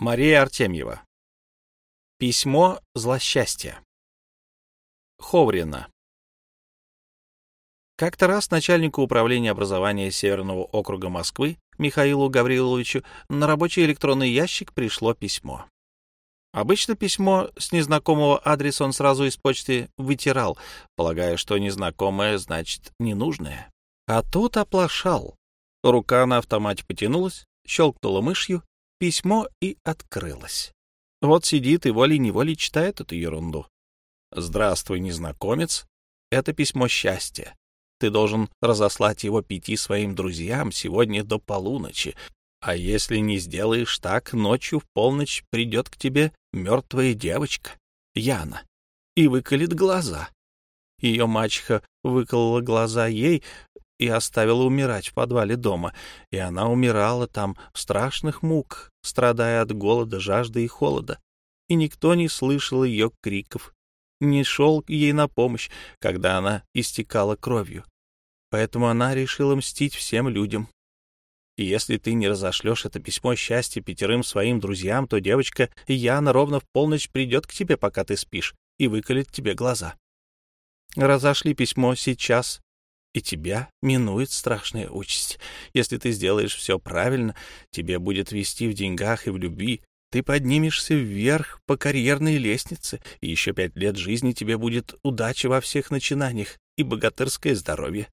Мария Артемьева. Письмо злосчастья. Ховрина. Как-то раз начальнику управления образования Северного округа Москвы Михаилу Гавриловичу на рабочий электронный ящик пришло письмо. Обычно письмо с незнакомого адреса он сразу из почты вытирал, полагая, что незнакомое значит ненужное. А тут оплошал. Рука на автомате потянулась, щелкнула мышью, письмо и открылось. Вот сидит и волей-неволей читает эту ерунду. «Здравствуй, незнакомец. Это письмо счастья. Ты должен разослать его пяти своим друзьям сегодня до полуночи. А если не сделаешь так, ночью в полночь придет к тебе мертвая девочка, Яна, и выколет глаза. Ее мачеха выколола глаза ей, и оставила умирать в подвале дома, и она умирала там в страшных мук, страдая от голода, жажды и холода, и никто не слышал ее криков, не шел ей на помощь, когда она истекала кровью. Поэтому она решила мстить всем людям. И если ты не разошлешь это письмо счастья пятерым своим друзьям, то девочка Яна ровно в полночь придет к тебе, пока ты спишь, и выколет тебе глаза. Разошли письмо сейчас и тебя минует страшная участь. Если ты сделаешь все правильно, тебе будет вести в деньгах и в любви. Ты поднимешься вверх по карьерной лестнице, и еще пять лет жизни тебе будет удача во всех начинаниях и богатырское здоровье.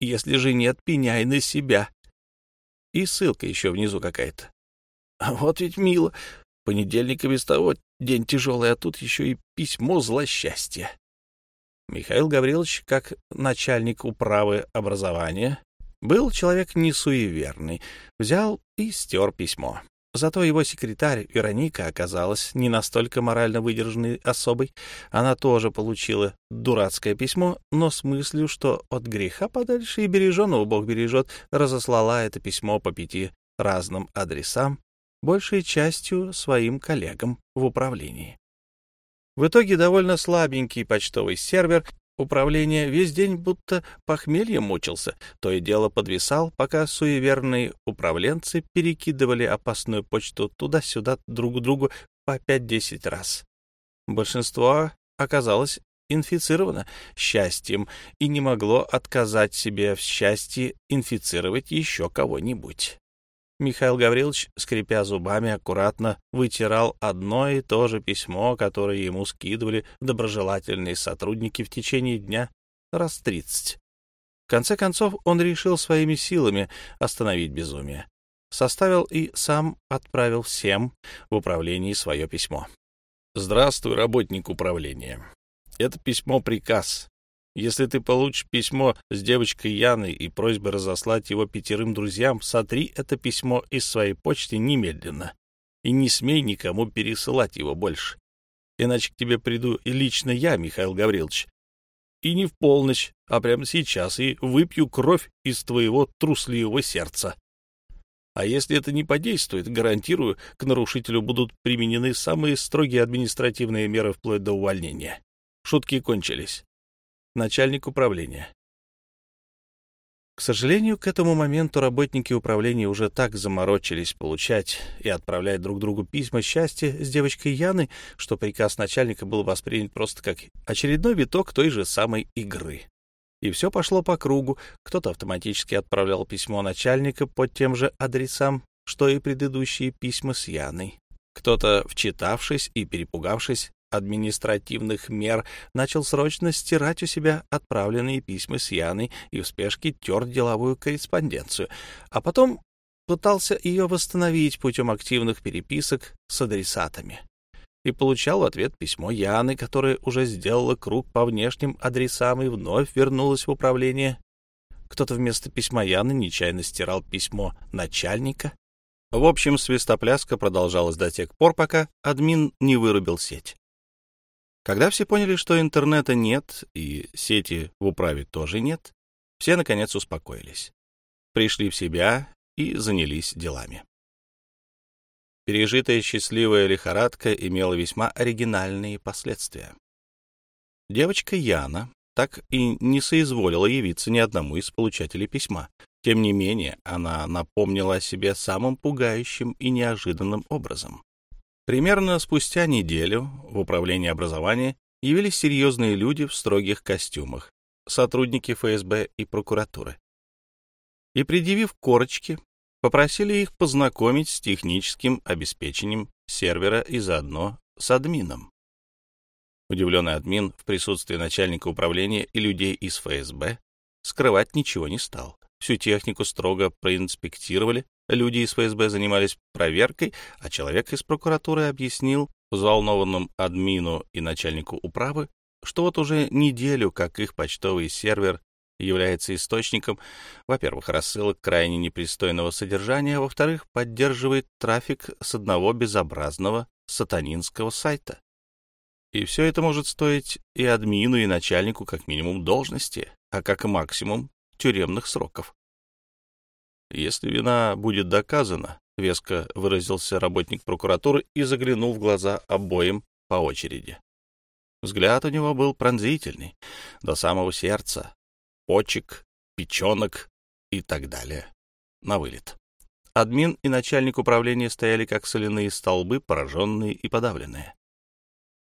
Если же нет, пеняй на себя. И ссылка еще внизу какая-то. А вот ведь мило. Понедельник и без того день тяжелый, а тут еще и письмо злосчастья. Михаил Гаврилович, как начальник управы образования, был человек не суеверный, взял и стер письмо. Зато его секретарь Вероника оказалась не настолько морально выдержанной особой. Она тоже получила дурацкое письмо, но с мыслью, что от греха подальше и береженого Бог бережет, разослала это письмо по пяти разным адресам, большей частью своим коллегам в управлении. В итоге довольно слабенький почтовый сервер управления весь день будто похмельем мучился, то и дело подвисал, пока суеверные управленцы перекидывали опасную почту туда-сюда друг другу по пять-десять раз. Большинство оказалось инфицировано счастьем и не могло отказать себе в счастье инфицировать еще кого-нибудь. Михаил Гаврилович, скрипя зубами, аккуратно вытирал одно и то же письмо, которое ему скидывали доброжелательные сотрудники в течение дня раз тридцать. В конце концов, он решил своими силами остановить безумие. Составил и сам отправил всем в управлении свое письмо. «Здравствуй, работник управления. Это письмо-приказ. Если ты получишь письмо с девочкой Яной и просьбой разослать его пятерым друзьям, сотри это письмо из своей почты немедленно и не смей никому пересылать его больше. Иначе к тебе приду и лично я, Михаил Гаврилович, и не в полночь, а прямо сейчас, и выпью кровь из твоего трусливого сердца. А если это не подействует, гарантирую, к нарушителю будут применены самые строгие административные меры вплоть до увольнения. Шутки кончились начальник управления. К сожалению, к этому моменту работники управления уже так заморочились получать и отправлять друг другу письма счастья с девочкой Яны, что приказ начальника был воспринят просто как очередной виток той же самой игры. И все пошло по кругу. Кто-то автоматически отправлял письмо начальника под тем же адресам, что и предыдущие письма с Яной. Кто-то, вчитавшись и перепугавшись, административных мер начал срочно стирать у себя отправленные письма с Яной и в спешке тер деловую корреспонденцию, а потом пытался ее восстановить путем активных переписок с адресатами. И получал в ответ письмо Яны, которая уже сделала круг по внешним адресам и вновь вернулась в управление. Кто-то вместо письма Яны нечаянно стирал письмо начальника. В общем, свистопляска продолжалась до тех пор, пока админ не вырубил сеть. Когда все поняли, что интернета нет и сети в управе тоже нет, все, наконец, успокоились, пришли в себя и занялись делами. Пережитая счастливая лихорадка имела весьма оригинальные последствия. Девочка Яна так и не соизволила явиться ни одному из получателей письма. Тем не менее, она напомнила о себе самым пугающим и неожиданным образом. Примерно спустя неделю в управлении образования явились серьезные люди в строгих костюмах, сотрудники ФСБ и прокуратуры. И, предъявив корочки, попросили их познакомить с техническим обеспечением сервера и заодно с админом. Удивленный админ в присутствии начальника управления и людей из ФСБ скрывать ничего не стал. Всю технику строго проинспектировали, люди из ФСБ занимались проверкой, а человек из прокуратуры объяснил взволнованным админу и начальнику управы, что вот уже неделю, как их почтовый сервер является источником, во-первых, рассылок крайне непристойного содержания, а во-вторых, поддерживает трафик с одного безобразного сатанинского сайта. И все это может стоить и админу, и начальнику как минимум должности, а как максимум тюремных сроков. Если вина будет доказана, веско выразился работник прокуратуры и заглянул в глаза обоим по очереди. Взгляд у него был пронзительный, до самого сердца, почек, печенок и так далее. На вылет. Админ и начальник управления стояли как соляные столбы, пораженные и подавленные.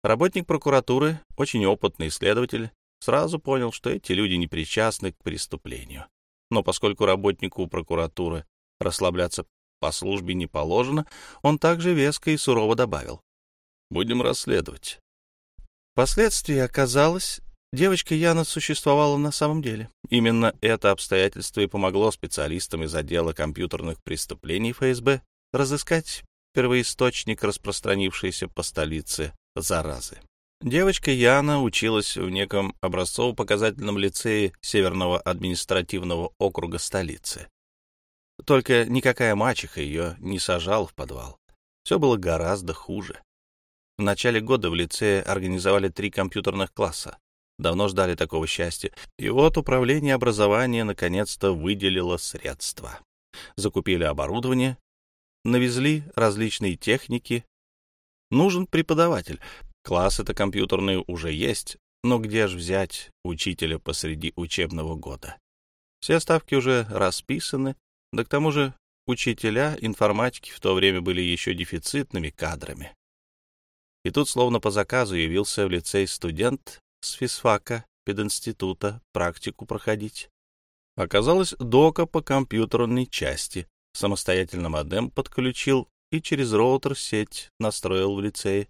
Работник прокуратуры, очень опытный следователь, сразу понял, что эти люди не причастны к преступлению. Но поскольку работнику прокуратуры расслабляться по службе не положено, он также веско и сурово добавил. «Будем расследовать. Впоследствии оказалось, девочка Яна существовала на самом деле. Именно это обстоятельство и помогло специалистам из отдела компьютерных преступлений ФСБ разыскать первоисточник распространившейся по столице заразы. Девочка Яна училась в неком образцово-показательном лицее Северного административного округа столицы. Только никакая мачеха ее не сажала в подвал. Все было гораздо хуже. В начале года в лицее организовали три компьютерных класса. Давно ждали такого счастья. И вот управление образования наконец-то выделило средства. Закупили оборудование, навезли различные техники. Нужен преподаватель. Классы-то компьютерные уже есть, но где же взять учителя посреди учебного года? Все ставки уже расписаны, да к тому же учителя информатики в то время были еще дефицитными кадрами. И тут, словно по заказу, явился в лицей студент с физфака, пединститута, практику проходить. Оказалось, дока по компьютерной части. Самостоятельно модем подключил и через роутер сеть настроил в лицее.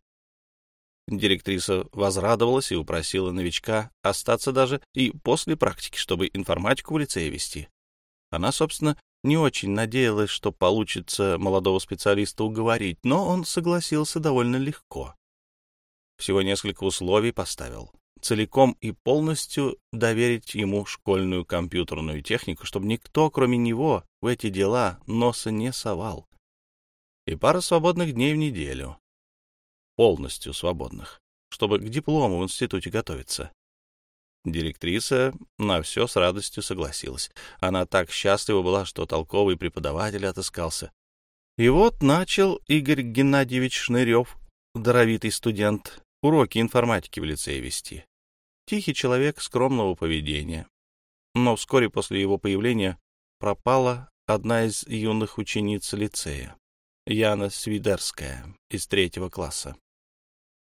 Директриса возрадовалась и упросила новичка остаться даже и после практики, чтобы информатику в лицее вести. Она, собственно, не очень надеялась, что получится молодого специалиста уговорить, но он согласился довольно легко. Всего несколько условий поставил. Целиком и полностью доверить ему школьную компьютерную технику, чтобы никто, кроме него, в эти дела носа не совал. И пара свободных дней в неделю. Полностью свободных, чтобы к диплому в институте готовиться. Директриса на все с радостью согласилась. Она так счастлива была, что толковый преподаватель отыскался. И вот начал Игорь Геннадьевич Шнырев, даровитый студент, уроки информатики в лицее вести. Тихий человек скромного поведения. Но вскоре после его появления пропала одна из юных учениц лицея, Яна Свидерская, из третьего класса.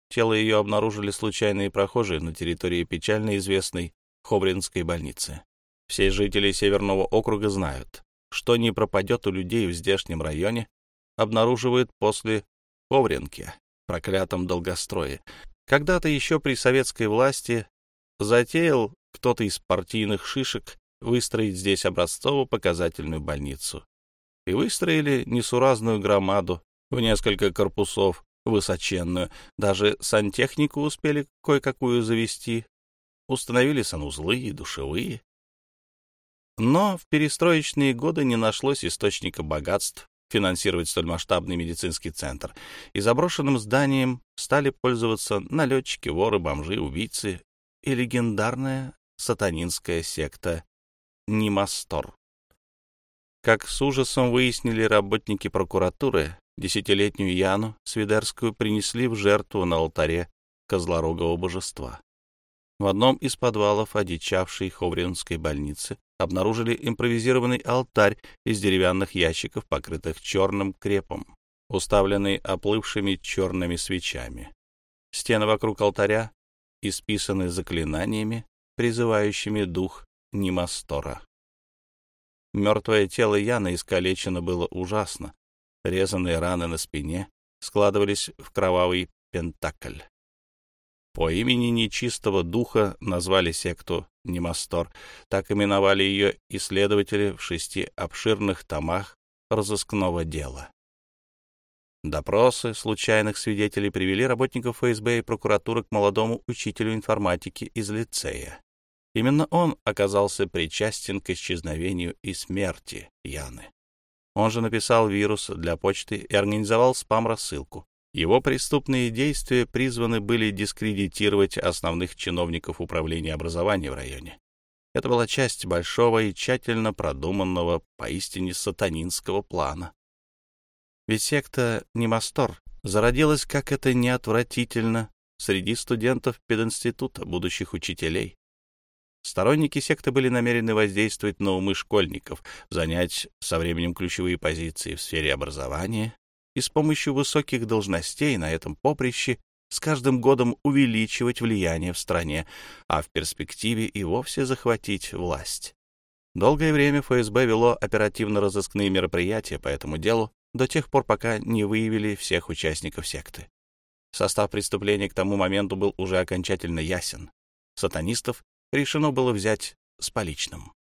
Тело ее обнаружили случайные прохожие на территории печально известной Хобринской больницы. Все жители Северного округа знают, что не пропадет у людей в здешнем районе, обнаруживают после Ховринки, проклятом долгострое. Когда-то еще при советской власти затеял кто-то из партийных шишек выстроить здесь образцово-показательную больницу. И выстроили несуразную громаду в несколько корпусов, высоченную. Даже сантехнику успели кое-какую завести. Установили санузлы и душевые. Но в перестроечные годы не нашлось источника богатств финансировать столь масштабный медицинский центр, и заброшенным зданием стали пользоваться налетчики, воры, бомжи, убийцы и легендарная сатанинская секта Нимастор. Как с ужасом выяснили работники прокуратуры, десятилетнюю Яну Свидерскую принесли в жертву на алтаре козлорогого божества. В одном из подвалов одичавшей Ховринской больницы обнаружили импровизированный алтарь из деревянных ящиков, покрытых черным крепом. уставленный оплывшими черными свечами. Стены вокруг алтаря исписаны заклинаниями, призывающими дух Немастора. Мертвое тело Яны искалечено было ужасно. Резанные раны на спине складывались в кровавый пентакль. По имени нечистого духа назвали секту Немастор. Так именовали ее исследователи в шести обширных томах разыскного дела. Допросы случайных свидетелей привели работников ФСБ и прокуратуры к молодому учителю информатики из лицея. Именно он оказался причастен к исчезновению и смерти Яны. Он же написал вирус для почты и организовал спам-рассылку. Его преступные действия призваны были дискредитировать основных чиновников управления образования в районе. Это была часть большого и тщательно продуманного, поистине сатанинского плана. Ведь секта Немастор зародилась, как это неотвратительно, среди студентов пединститута, будущих учителей. Сторонники секты были намерены воздействовать на умы школьников, занять со временем ключевые позиции в сфере образования и с помощью высоких должностей на этом поприще с каждым годом увеличивать влияние в стране, а в перспективе и вовсе захватить власть. Долгое время ФСБ вело оперативно-розыскные мероприятия по этому делу до тех пор, пока не выявили всех участников секты. Состав преступления к тому моменту был уже окончательно ясен. Сатанистов решено было взять с поличным.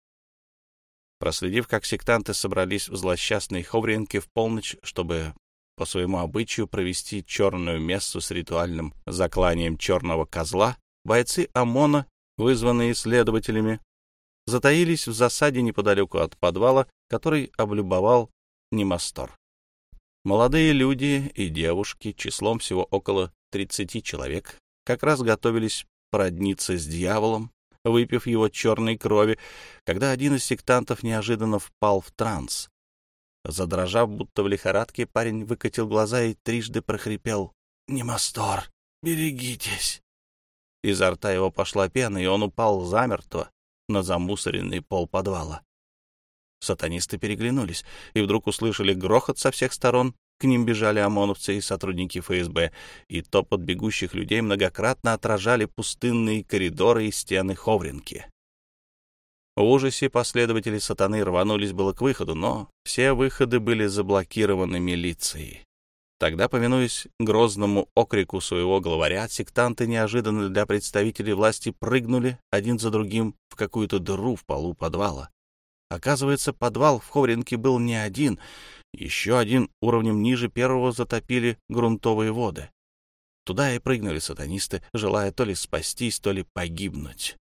Проследив, как сектанты собрались в злосчастной Ховринке в полночь, чтобы по своему обычаю провести черную мессу с ритуальным закланием черного козла, бойцы ОМОНа, вызванные следователями, затаились в засаде неподалеку от подвала, который облюбовал Немастор. Молодые люди и девушки, числом всего около 30 человек, как раз готовились породниться с дьяволом, выпив его черной крови, когда один из сектантов неожиданно впал в транс. Задрожав, будто в лихорадке, парень выкатил глаза и трижды прохрипел «Немастор, берегитесь!». Изо рта его пошла пена, и он упал замертво на замусоренный пол подвала. Сатанисты переглянулись и вдруг услышали грохот со всех сторон. К ним бежали ОМОНовцы и сотрудники ФСБ, и топот бегущих людей многократно отражали пустынные коридоры и стены Ховринки. В ужасе последователи сатаны рванулись было к выходу, но все выходы были заблокированы милицией. Тогда, повинуясь грозному окрику своего главаря, сектанты неожиданно для представителей власти прыгнули один за другим в какую-то дыру в полу подвала. Оказывается, подвал в Ховринке был не один, еще один уровнем ниже первого затопили грунтовые воды. Туда и прыгнули сатанисты, желая то ли спастись, то ли погибнуть.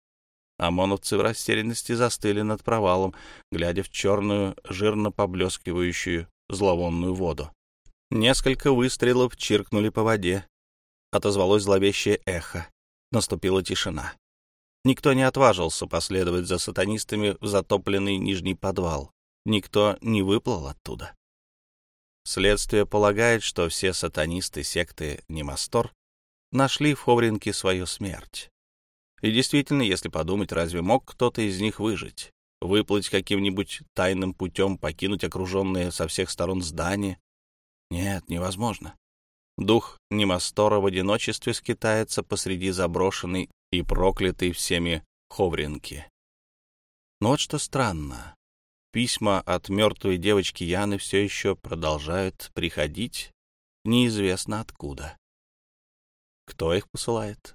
ОМОНовцы в растерянности застыли над провалом, глядя в черную, жирно поблескивающую зловонную воду. Несколько выстрелов чиркнули по воде. Отозвалось зловещее эхо. Наступила тишина. Никто не отважился последовать за сатанистами в затопленный нижний подвал. Никто не выплыл оттуда. Следствие полагает, что все сатанисты секты Немастор нашли в Ховринке свою смерть. И действительно, если подумать, разве мог кто-то из них выжить? Выплыть каким-нибудь тайным путем, покинуть окруженные со всех сторон здание? Нет, невозможно. Дух Немастора в одиночестве скитается посреди заброшенной и проклятой всеми Ховринки. Но вот что странно. Письма от мертвой девочки Яны все еще продолжают приходить, неизвестно откуда. Кто их посылает?